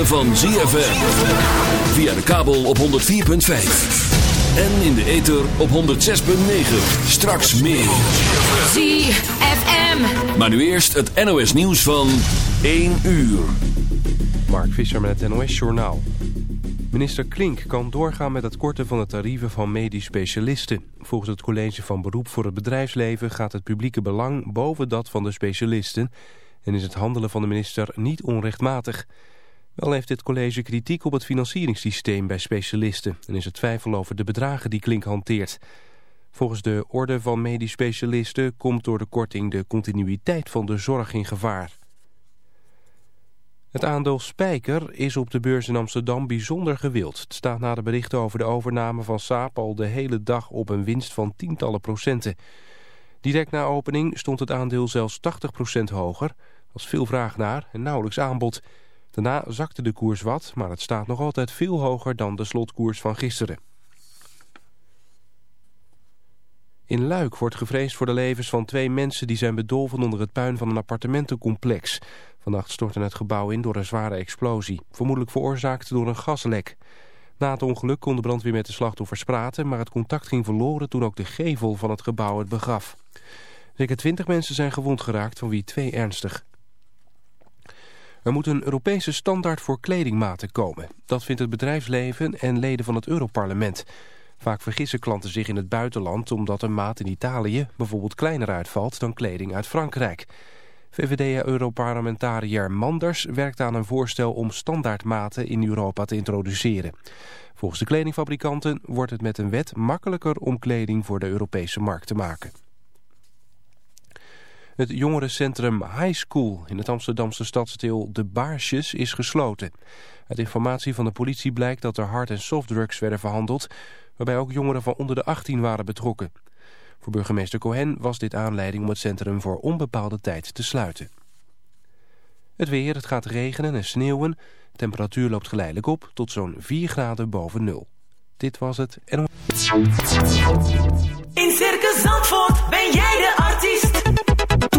ritme van ZFM. Via de kabel op 104.5. En in de ether op 106.9. Straks meer. ZFM. Maar nu eerst het NOS nieuws van 1 uur. Mark Visser met het NOS Journaal. Minister Klink kan doorgaan met het korten van de tarieven van medisch specialisten. Volgens het College van Beroep voor het Bedrijfsleven gaat het publieke belang boven dat van de specialisten... en is het handelen van de minister niet onrechtmatig. Wel heeft dit college kritiek op het financieringssysteem bij specialisten... en is er twijfel over de bedragen die Klink hanteert. Volgens de orde van medisch specialisten komt door de korting de continuïteit van de zorg in gevaar. Het aandeel Spijker is op de beurs in Amsterdam bijzonder gewild. Het staat na de berichten over de overname van Saap al de hele dag op een winst van tientallen procenten. Direct na opening stond het aandeel zelfs 80% hoger. Er was veel vraag naar en nauwelijks aanbod. Daarna zakte de koers wat, maar het staat nog altijd veel hoger dan de slotkoers van gisteren. In Luik wordt gevreesd voor de levens van twee mensen die zijn bedolven onder het puin van een appartementencomplex. Vannacht stortte het gebouw in door een zware explosie, vermoedelijk veroorzaakt door een gaslek. Na het ongeluk kon de brandweer met de slachtoffers praten, maar het contact ging verloren toen ook de gevel van het gebouw het begaf. Zeker twintig mensen zijn gewond geraakt, van wie twee ernstig. Er moet een Europese standaard voor kledingmaten komen. Dat vindt het bedrijfsleven en leden van het Europarlement. Vaak vergissen klanten zich in het buitenland omdat een maat in Italië bijvoorbeeld kleiner uitvalt dan kleding uit Frankrijk. VVD-europarlementariër Manders werkt aan een voorstel om standaardmaten in Europa te introduceren. Volgens de kledingfabrikanten wordt het met een wet makkelijker om kleding voor de Europese markt te maken. Het jongerencentrum High School in het Amsterdamse stadsdeel De Baarsjes is gesloten. Uit informatie van de politie blijkt dat er hard- en softdrugs werden verhandeld... waarbij ook jongeren van onder de 18 waren betrokken. Voor burgemeester Cohen was dit aanleiding om het centrum voor onbepaalde tijd te sluiten. Het weer, het gaat regenen en sneeuwen. De temperatuur loopt geleidelijk op tot zo'n 4 graden boven nul. Dit was het en... In Circus Zandvoort ben jij de artiest.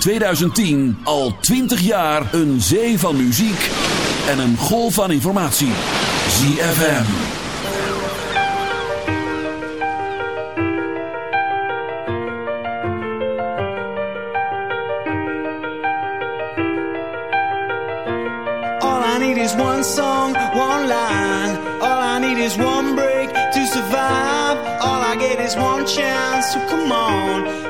2010 al 20 jaar een zee van muziek en een golf van informatie. ZFM. All I need is one song, one line. All I need is one break to survive. All I get is one chance to come on.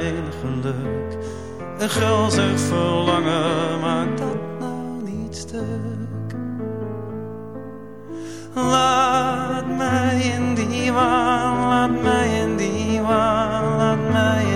mijn geluk. Een gulzig verlangen maakt dat nou niet stuk. Laat mij in die waan, laat mij in die waan, laat mij in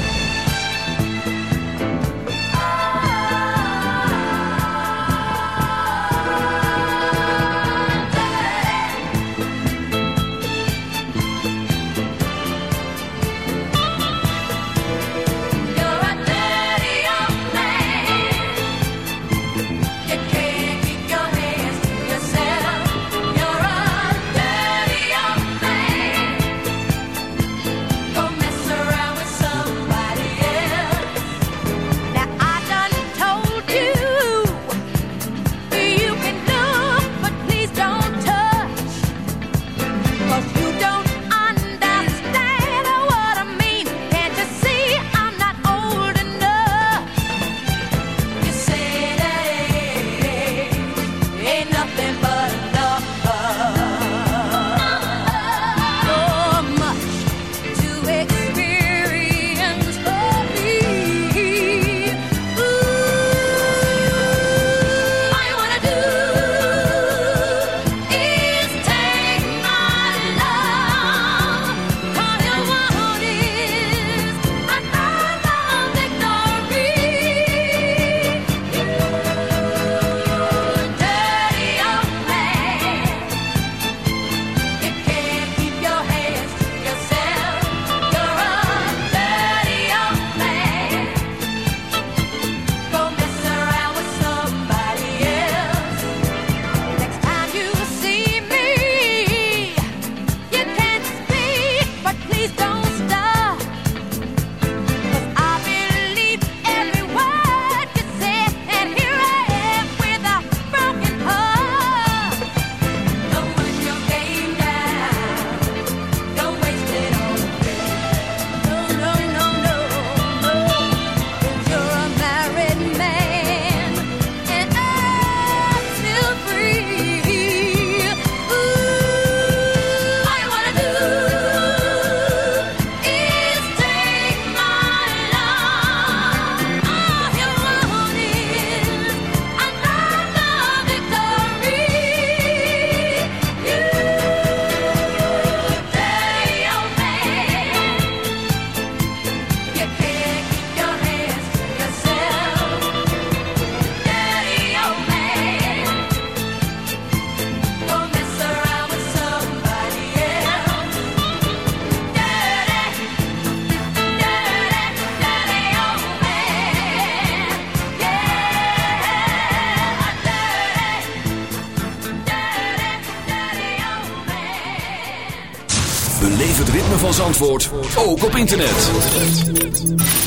Zandvoort ook op internet.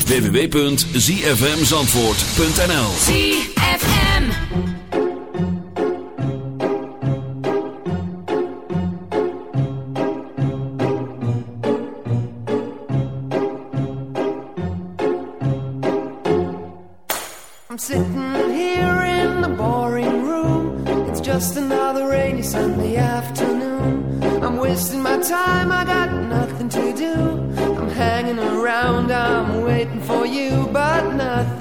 www.zfmzandvoort.nl ZFM I'm sitting here in the boring room It's just another rainy Sunday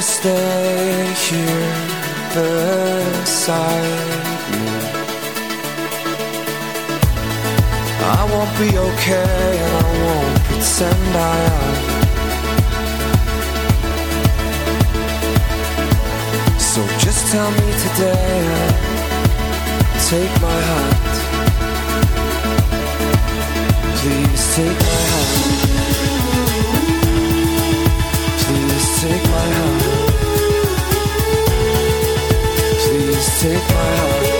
to stay here beside me. I won't be okay and I won't pretend I am. So just tell me today take my hand. Please take my hand. Please take my hand. Take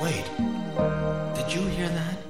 Wait, did you hear that?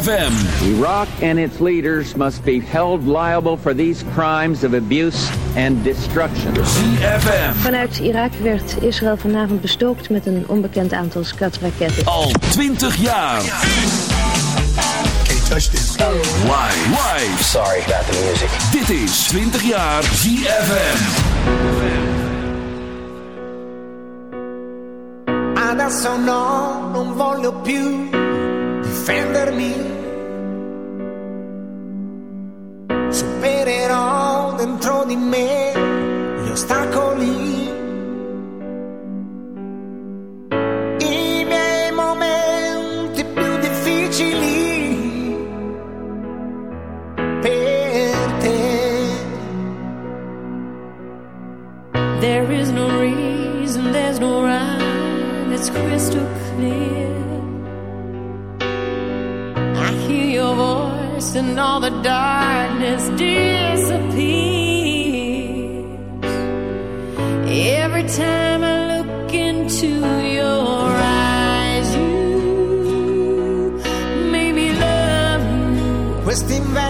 ZFM. Iraq and its leaders must be held liable for these crimes of abuse and destruction. ZFM. Vanuit Irak werd Israël vanavond bestookt met een onbekend aantal skatraketten. Al 20 jaar. touch this. Live. Live. Sorry about the music. Dit is 20 jaar ZFM. Adesso no, non voglio più difendermi. Supererò dentro di me gli ostacoli. I miei momenti più difficili per te. There is no reason, there's no rhyme, it's crystal clear. Voice and all the darkness disappears. Every time I look into your eyes, you make me love you.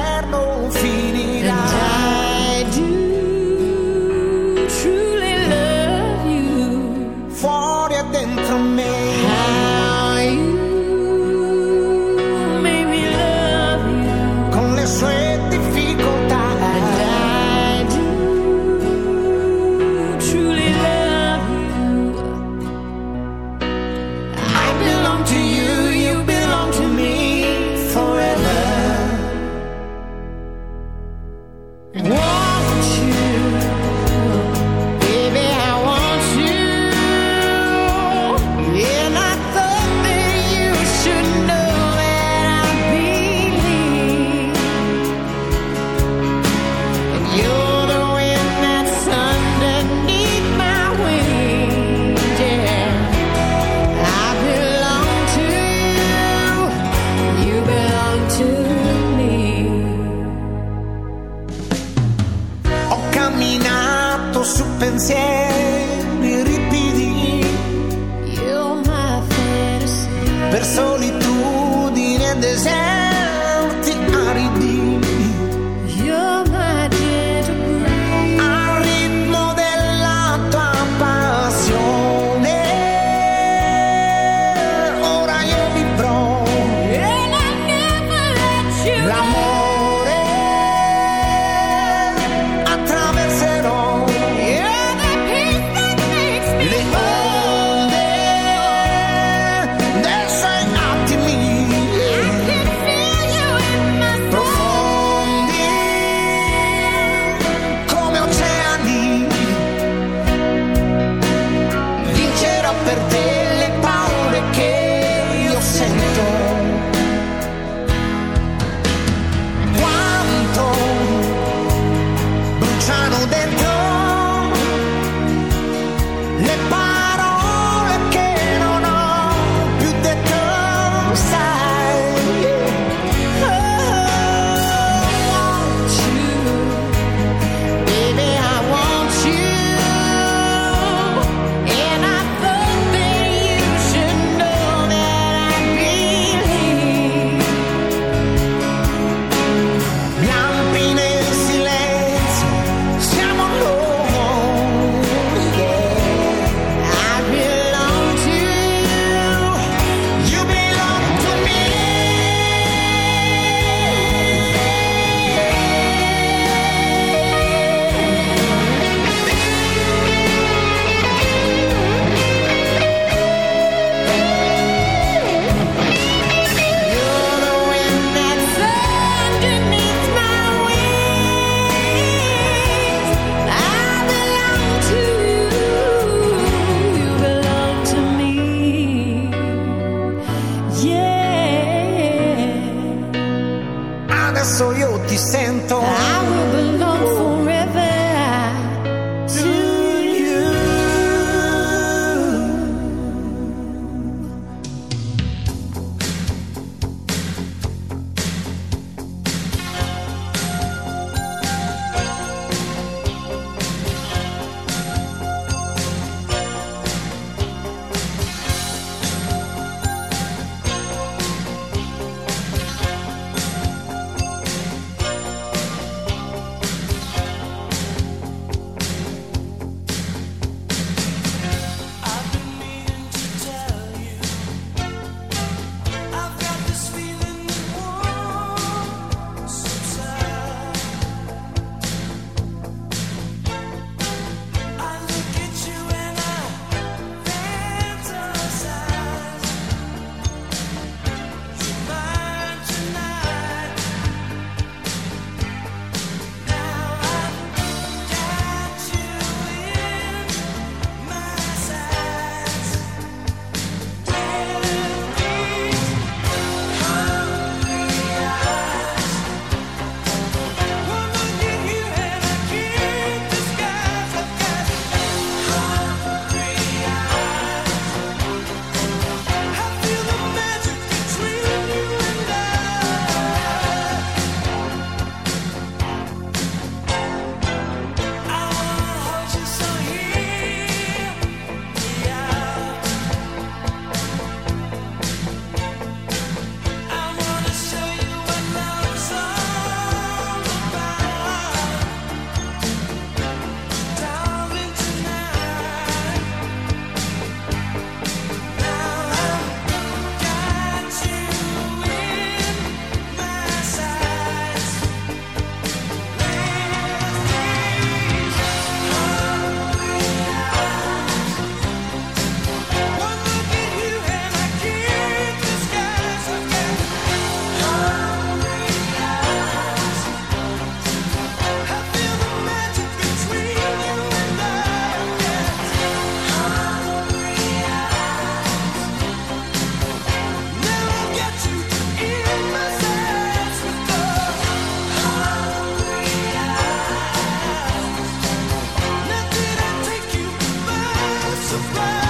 ZFM.